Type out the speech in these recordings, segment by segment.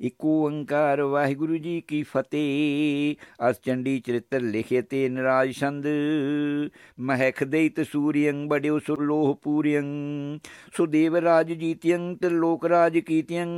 ਇਕ ਓੰਕਾਰ ਵਾਹਿਗੁਰੂ ਜੀ ਕੀ ਫਤਿਹ। ਅਸ ਚੰਡੀ ਚਰਿਤਰ ਲਿਖੇ ਤੇ ਨਰਾਜ ਛੰਦ। ਮਹਿਖ ਦੇਤ ਸੂਰਿਯੰ, ਬੜਿਓ ਸੁਰਲੋਹ ਪੂਰਿਯੰ। ਸੁਦੇਵ ਰਾਜ ਜੀਤਿਯੰ ਲੋਕ ਰਾਜ ਕੀਤਿਯੰ।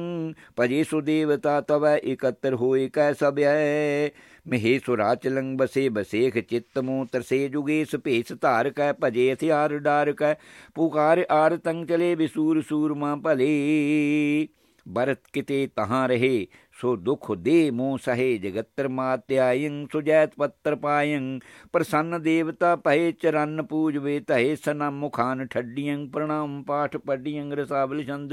ਭਜੇ ਸੁਦੇਵਤਾ ਤਵੈ ਇਕੱਤਰ ਹੋਏ ਕੈ ਸਭੈ। ਮਹੇ ਸੁਰਾਚਲੰ ਬਸੇ ਬਸੇਖ ਚਿੱਤ ਮੂ ਤਰਸੇ ਜੁਗੇਸ ਭੇਸ ਧਾਰ ਕੈ, ਭਜੇ ਹਥਿਆਰ ਡਾਰ ਕੈ। ਪੁਕਾਰ ਆਰ ਤੰਗ ਚਲੇ ਵਿਸੂਰ ਸੂਰਮਾ ਭਲੇ। ਬਰਤ ਕਿਤੇ ਤਹਾਂ ਰਹੇ, ਸੋ ਦੁਖ ਦੇ ਮੋਹ ਸਹੇ ਜਗਤਰ ਮਾਤਿਆਇੰ, ਸੁਜੈਤ ਪੱਤਰ ਪਾਇੰ, ਪ੍ਰਸੰਨ ਦੇਵਤਾ ਭਏ ਚਰਨ ਪੂਜਵੇ ਧਏ, ਸਨਾ ਮੁਖਾਨ ਠੱਡੀਆਂ ਪ੍ਰਣਾਮ ਪਾਠ ਪੜੀਆਂ ਰਸਾਵਲ ਛੰਦ।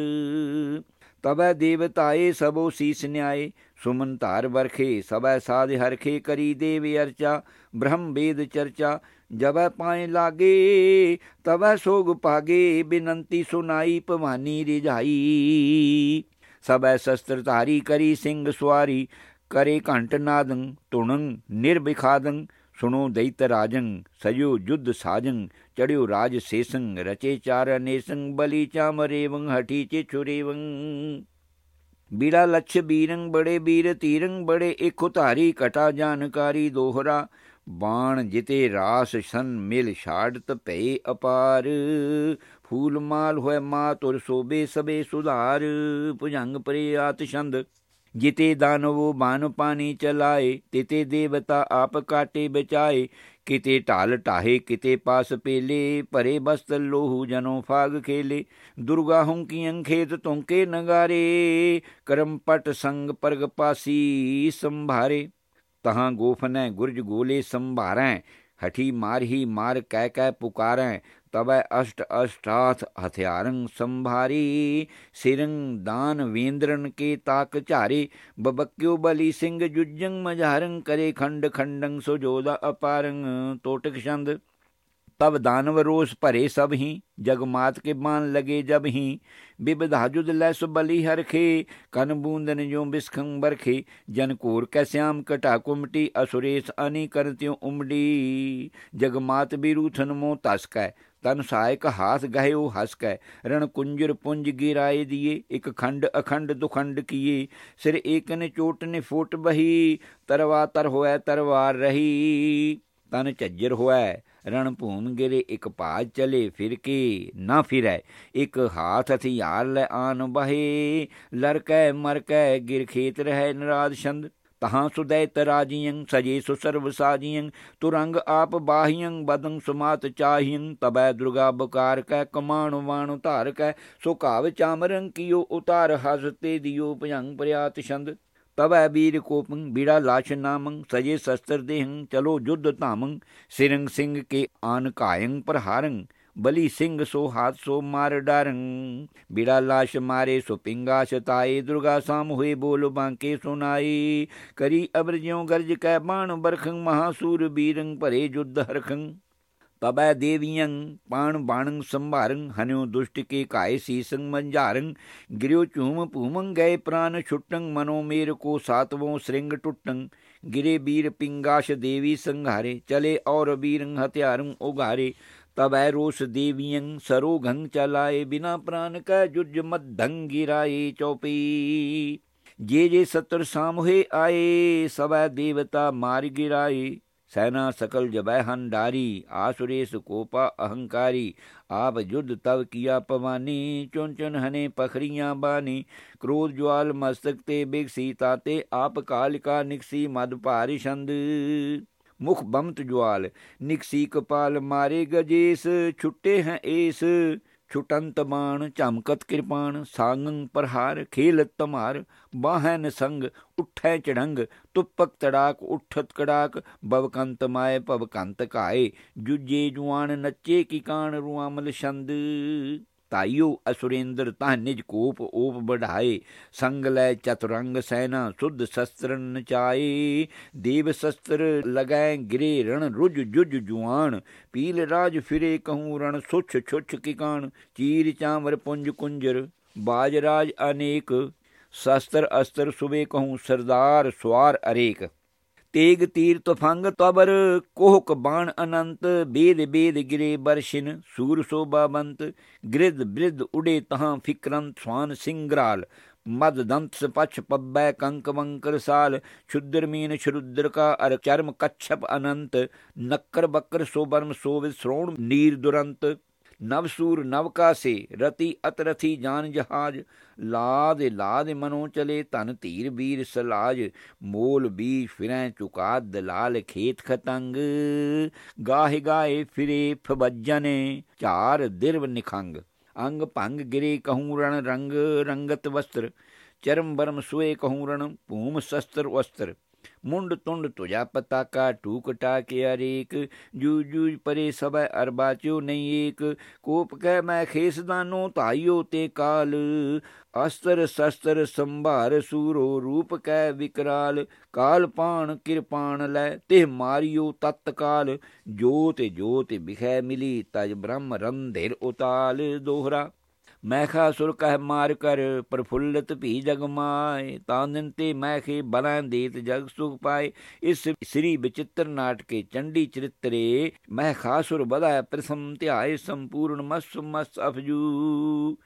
ਤਬੈ ਦੇਵਤਾਏ ਸਭੋ ਸੀਸ ਨਿਆਏ, ਸੁਮਨ ਧਾਰ ਵਰਖੇ ਸਭੈ ਸਾਧ ਹਰਖੇ ਕਰੀ ਦੇਵ ਅਰਚਾ, ਬ੍ਰਹਮ ਵੇਦ ਚਰਚਾ ਜਬੈ ਪਾਏ ਲਾਗੇ ਤਬੈ ਸੋਗ ਪਾਗੇ ਬਿਨੰਤੀ ਸੁਨਾਈ ਭਵਾਨੀ ਰਿਝਾਈ। ਸਭੈ ਸ਼ਸਤਰ ਧਾਰੀ ਕਰੀ ਸਿੰਘ ਸਵਾਰੀ ਕਰੇ ਘੰਟ ਨਾਦੰ, ਤੁਣੰ ਨਿਰਬਿਖਾਦੰ ਸੁਣੋ ਦੈਤ ਰਾਜੰ ਸਯੋ ਜੁਧ ਸਾਜੰ, ਚੜਿਓ ਰਾਜ ਸੇਸੰ, ਰਚੇ ਚਾਰ ਅਨੇਸੰ ਬਲੀ ਚਾਮਰੇਵੰ ਹਠੀ ਚੇ ਛੁਰੇਵੰ ਬੀੜਾ ਲਛ ਬੀਰੰ, ਬੜੇ ਬੀਰ ਤੀਰੰ, ਬੜੇ ਇਕ ਧਾਰੀ, ਕਟਾ ਜਾਣਕਾਰੀ ਦੋਹਰਾ ਬਾਣ ਜਿਤੇ ਰਾਸ ਸ਼ਨ ਮਿਲ ਛਾੜਤ ਭਈ ਅਪਾਰ। ਫੂਲ ਮਾਲ ਹੋਏ ਮਾ ਤੁਰ ਸੋਬੇ ਸਬੇ ਸੁਧਾਰ। ਭੁਜੰਗ ਪਰੇ ਆਤ ਛੰਦ, ਜਿਤੇ ਦਾਨਵੋ ਬਾਨ ਪਾਣੀ ਚਲਾਏ। ਤਿਤੇ ਦੇਵਤਾ ਆਪ ਕਾਟੇ ਬਚਾਏ। ਕਿਤੇ ਢਾਲ ਢਾਹੇ, ਕਿਤੇ ਪਾਸ ਪੇਲੇ। ਭਰੇ ਬਸਤ ਲੋਹੂ ਜਨੋ ਫਾਗ ਖੇਲੇ। ਦੁਰਗਾ ਹੁੰਕੀਆਂ ਖੇਤ ਤੁੰਕੇ ਨਗਾਰੇ। ਕਰਮ ਪਟ ਸੰਗ ਪਰਗ ਪਾਸੀ ਸੰਭਾਰੇ। ਤਹਾਂ ਗੋਫਨੈ ਗੁਰਜ ਗੋਲੇ ਸੰਭਾਰੈ ਹਠੀ ਮਾਰਹੀ ਮਾਰ ਕਹਿ ਕਹਿ ਪੁਕਾਰੈ ਤਬੈ ਅਸ਼ਟ ਅਸ਼ਟਾਥ ਹਥਿਆਰੰ ਸੰਭਾਰੀ ਸਿਰੰ ਦਾਨ ਵੇਂਦਰਨ ਕੇ ਤਾਕ ਝਾਰੇ ਬਬਕਿਓ ਬਲੀ ਸਿੰਘ ਜੁਜੰ ਮਝਾਰੰ ਕਰੇ ਖੰਡ ਖੰਡੰ ਸੁਜੋਦਾ ਅਪਾਰੰ ਟੋਟਕ ਛੰਦ तब दानव रोष भरे सब ही जग मात के बान लगे जब ही बिबधाजुद लैस बली हरखे कन बूंदन जो बिस्खं बरखे जन कोर कैस्याम कटा कुमटी असुरेश अनि करत्यो उमड़ी जग मात बिरूथन मो तस्कै ਤਨ ਸਾਇਕ ਹਾਸ ਗਹਿਓ ਹਸ ਕੈ ਰਣ ਕੁੰਜਰ ਪੁੰਜ ਗਿਰਾਏ ਦੀਏ ਇਕ ਖੰਡ ਅਖੰਡ ਦੁਖੰਡ ਕੀਏ ਸਿਰ ਏਕ ਨੇ ਚੋਟ ਨੇ ਫੋਟ ਬਹੀ ਤਰਵਾ ਤਰ ਹੋਇ ਤਰਵਾਰ ਰਹੀ ਤਨ ਝੱਜਰ ਹੋਇ ਰਣ ਭੂਮ ਗਿਰੇ, ਇਕ ਭਾਜ ਚਲੇ ਫਿਰ ਕੇ ਨਾ ਫਿਰੈ, ਇਕ ਹਾਥ ਹਥਿਆਰ ਲੈ ਆਨ ਬਹੇ। ਲਰਕੈ ਮਰਕੈ ਗਿਰ ਖੇਤ ਰਹਿ ਨਰਾਦ ਛੰਦ, ਤਹਾਂ ਸੁਦੈਤ ਤਰਾਜੀਯੰ ਸਜੇ ਸੁਸਰਵ ਸਾਜੀਯੰ ਤੁਰੰਗ ਆਪ ਬਾਹੀਯੰ ਬਦੰ ਸੁਮਾਤ ਚਾਹੀਯੰ ਤਬੈ ਦੁਰਗਾ ਬਕਾਰ ਕੈ, ਕਮਾਣ ਵਾਣ ਧਾਰ ਕੈ। ਸੋ ਕਾਵ ਚਾਮਰੰ ਕੀਓ ਉਤਾਰ ਹਸਤੇ ਦਿਓ ਭਜੰਗ ਪ੍ਰਿਆਤ ਛੰਦ। ਤਵੈ ਵੀਰ ਕੋਪੰ ਬੀੜਾ ਲਾਸ਼ ਨਾਮੰ ਸਜੇ ਸ਼ਸਤਰ ਦੇਹੰ ਚਲੋ ਜੁਧ ਧਾਮੰ ਸਿਰੰਗ ਸਿੰਘ ਕੇ ਆਨ ਕਾਇੰ ਪ੍ਰਹਾਰੰ ਬਲੀ ਸਿੰਘ ਸੋ ਹਾਥ ਸੋ ਮਾਰ ਡਰੰ ਬੀੜਾ ਲਾਸ਼ ਮਾਰੇ ਸੋ ਪਿੰਗਾ ਸਤਾਏ ਦੁਰਗਾ ਸਾਮ ਹੋਏ ਬੋਲ ਬਾਂਕੇ ਸੁਨਾਈ ਕਰੀ ਅਬਰ ਜਿਉ ਗਰਜ ਕੈ ਬਾਣ ਬਰਖੰ ਮਹਾਸੂਰ ਬੀਰੰ ਭਰੇ ਜੁਧ ਹਰਖੰ ਤਬੈ ਦੇਵੀਯੰ ਪਾਣ ਬਾਣੰ ਸੰਭਾਰੰ ਹਨਿਉ ਦੁਸ਼ਟ ਕੇ ਕਾਇ ਸੀਸੰ ਮੰਝਾਰੰ ਗਿਰਿਓ ਝੂਮ ਭੂਮੰ ਗਏ ਪ੍ਰਾਨ ਛੁਟੰ ਮਨੋ ਮੇਰ ਕੋ ਸਾਤਵੋਂ ਸ੍ਰਿੰਗ ਟੁੱਟੰ ਗਿਰੇ ਬੀਰ ਪਿੰਗਾਸ਼ ਦੇਵੀ ਸੰਘਾਰੇ ਚਲੇ ਔਰ ਬੀਰੰ ਹਥਿਆਰੰ ਉਗਾਰੇ ਤਬੈ ਰੋਸ ਦੇਵੀਯੰ ਸਰੋਘੰ ਚਲਾਏ ਬਿਨਾ ਪ੍ਰਾਨ ਕੈ ਜੁਜ ਮਧੰ ਗਿਰਾਏ ਚੌਪੀ ਜੇ ਜੇ ਸਤਰ ਸਾਮੁਹੇ ਆਏ ਸਬੈ ਦੇਵਤਾ ਮਾਰ ਗਿਰਾਏ ਸੈਨਾ ਸਕਲ ਜਬੈ ਹੰਡਾਰੀ ਆਸੁਰੇਸ ਕੋਪਾ ਅਹੰਕਾਰੀ, ਆਪ ਜੁਦ ਤਵ ਕੀਆ ਪਵਾਨੀ ਚੁਨ ਚੁਨ ਹਨੇ ਪਖਰੀਆਂ ਬਾਨੀ, ਕ੍ਰੋਧ ਜਵਾਲ ਮਸਤਕ ਤੇ ਬਿਗਸੀ, ਤਾਤੇ ਆਪ ਕਾਲਿਕਾ ਨਿਕਸੀ, ਮਦ ਭਾਰੀ ਛੰਦ। ਮੁਖ ਬੰਤ ਜਵਾਲ ਨਿਕਸੀ ਕਪਾਲ ਮਾਰੇ ਗਜੇਸ, ਛੁੱਟੇ ਹੈ ਏਸ। ਛੁਟੰਤ ਬਾਣ ਝਮਕਤ ਕਿਰਪਾਨ, ਸਾੰਗੰ ਪ੍ਰਹਾਰ, ਖੇਲਤ ਤਮਾਰ ਬਾਹਨ ਸੰਗ ਉਠੈ ਚੜੰਗ, ਤੁਪਕ ਤੜਾਕ, ਉਠਤ ਕੜਾਕ, ਬਵਕੰਤ ਮਾਏ, ਭਵਕੰਤ ਕਾਏ ਜੁਜੇ ਜੁਆਨ ਨੱਚੇ ਕੀ ਕਾਣ ਰੁਆਮਲ ਛੰਦ। ਤਾਈਓ ਅਸੁਰੇਂਦਰ ਤਾਂ ਨਿਜ ਕੋਪ ਓਪ ਬਢਾਏ ਸੰਗ ਲੈ ਚਤੁਰੰਗ ਸੈਨਾ ਸੁਧ ਸ਼ਸਤਰ ਨਚਾਏ ਦੇਵ ਸ਼ਸਤਰ ਲਗਾਏ ਗਿਰੇ ਰਣ ਰੁਜ ਜੁਜ ਜੁਆਨ ਪੀਲ ਰਾਜ ਫਿਰੇ ਕਹੂੰ ਰਣ ਸੁਛ ਛੁਛ ਕਿਕਾਨ ਚੀਰ ਚਾਮਰ ਪੁੰਜ ਕੁੰਜਰ, ਬਾਜ ਰਾਜ ਅਨੇਕ, ਸ਼ਸਤਰ ਅਸਤਰ ਸੁਬੇ ਕਹੂੰ ਸਰਦਾਰ ਸਵਾਰ ਅਰੇਕ। ਤੇਗ ਤੀਰ ਤਫੰਗ ਤਬਰ, ਕੋਹਕ ਬਾਣ ਅਨੰਤ, ਬੇਦ ਬੇਦ ਗਿਰੇ ਬਰਸ਼ਿਨ, ਸੂਰ ਸੋਬਾਬੰਤ ਗ੍ਰਿਦ ਬ੍ਰਿਦ ਉਡੇ ਤਹਾਂ ਫਿਕਰੰ ਸਵਾਨ ਸਿੰਗਰਾਲ, ਮਦ ਦੰਤ ਸਪਛ ਪੱਬੈ ਕੰਕ ਵੰਕਰ ਸਾਲ, ਛੁਦਰ ਮੀਨ ਸ਼ਰੁਦਰ ਕਾ ਅਰ ਚਰਮ ਕਛਪ ਅਨੰਤ, ਨੱਕਰ ਬੱਕਰ ਸੋ ਬਰਮ ਸ੍ਰੋਣ ਨੀਰ ਦੁਰੰਤ ਨਵਸੂਰ ਨਵਕਾਸੇ, ਰਤੀ ਅਤਰਥੀ ਜਾਨ ਜਹਾਜ, ਲਾਦ ਲਾਦ ਮਨੋ ਚਲੇ ਧਨ ਧੀਰ ਵੀਰ ਸਲਾਜ, ਮੋਲ ਬੀਜ ਫਿਰੈ ਚੁਕਾ ਦਲਾਲ ਖੇਤ ਖਤੰਗ, ਗਾਹੇ ਗਾਏ ਫਿਰੇ ਫਬਜਨੇ ਚਾਰ ਦਿਰਵ ਨਿਖੰਗ, ਅੰਗ ਭੰਗ ਗਿਰੇ ਕਹੂੰ ਰਣ ਰੰਗ, ਰੰਗਤ ਵਸਤਰ, ਚਰਮ ਬਰਮ ਸੁਏ ਕਹੂੰ ਰਣ ਭੂਮ ਸ਼ਸਤਰ ਵਸਤਰ ਮੁੰਡ ਤੁੰਡ ਤੁਜਾ ਪਤਾਕਾ ਟੂਕ ਟਾਕੇ ਅਰੇਕ ਜੂ ਜੂ ਪਰੇ ਸਭ ਅਰਬਾਚੋ ਨਹੀਂ ਏਕ, ਕੋਪ ਕਹਿ ਮੈਂ ਖੇਸਦਾਨੋ ਧਾਈਓ ਤੇ ਕਾਲ, ਅਸਤਰ ਸ਼ਸਤਰ ਸੰਭਾਰ ਸੂਰੋ ਰੂਪ ਕੈ ਵਿਕਰਾਲ, ਕਾਲ ਪਾਣ ਕਿਰਪਾਨ ਲੈ ਤੇ ਮਾਰਿਓ ਤਤਕਾਲ ਜੋਤ ਜੋਤ ਬਿਖੈ ਮਿਲੀ ਤਜ ਬ੍ਰਹਮ ਰੰਧਿਰ ਉਤਾਲ, ਦੋਹਰਾ ਮੈਖਾ ਸੁਰ ਕਹਿ ਮਾਰ ਕਰ, ਪ੍ਰਫੁੱਲਤ ਭੀ ਜਗ ਮਾਏ ਤਾਨਨ ਤੇ ਮੈਖੇ ਬਲਾਂ ਦੇਤ ਜਗ ਸੁਖ ਪਾਏ। ਇਸ ਸ੍ਰੀ ਵਿਚਿਤ੍ਰ ਨਾਟਕੇ ਚੰਡੀ ਚਰਿਤਰੇ ਮੈਖਾ ਸੁਰ ਬਧਾਇ ਪ੍ਰਸਮ ਧਿਆਏ ਸੰਪੂਰਨ ਮਸ ਮਸ ਅਫਜੂ।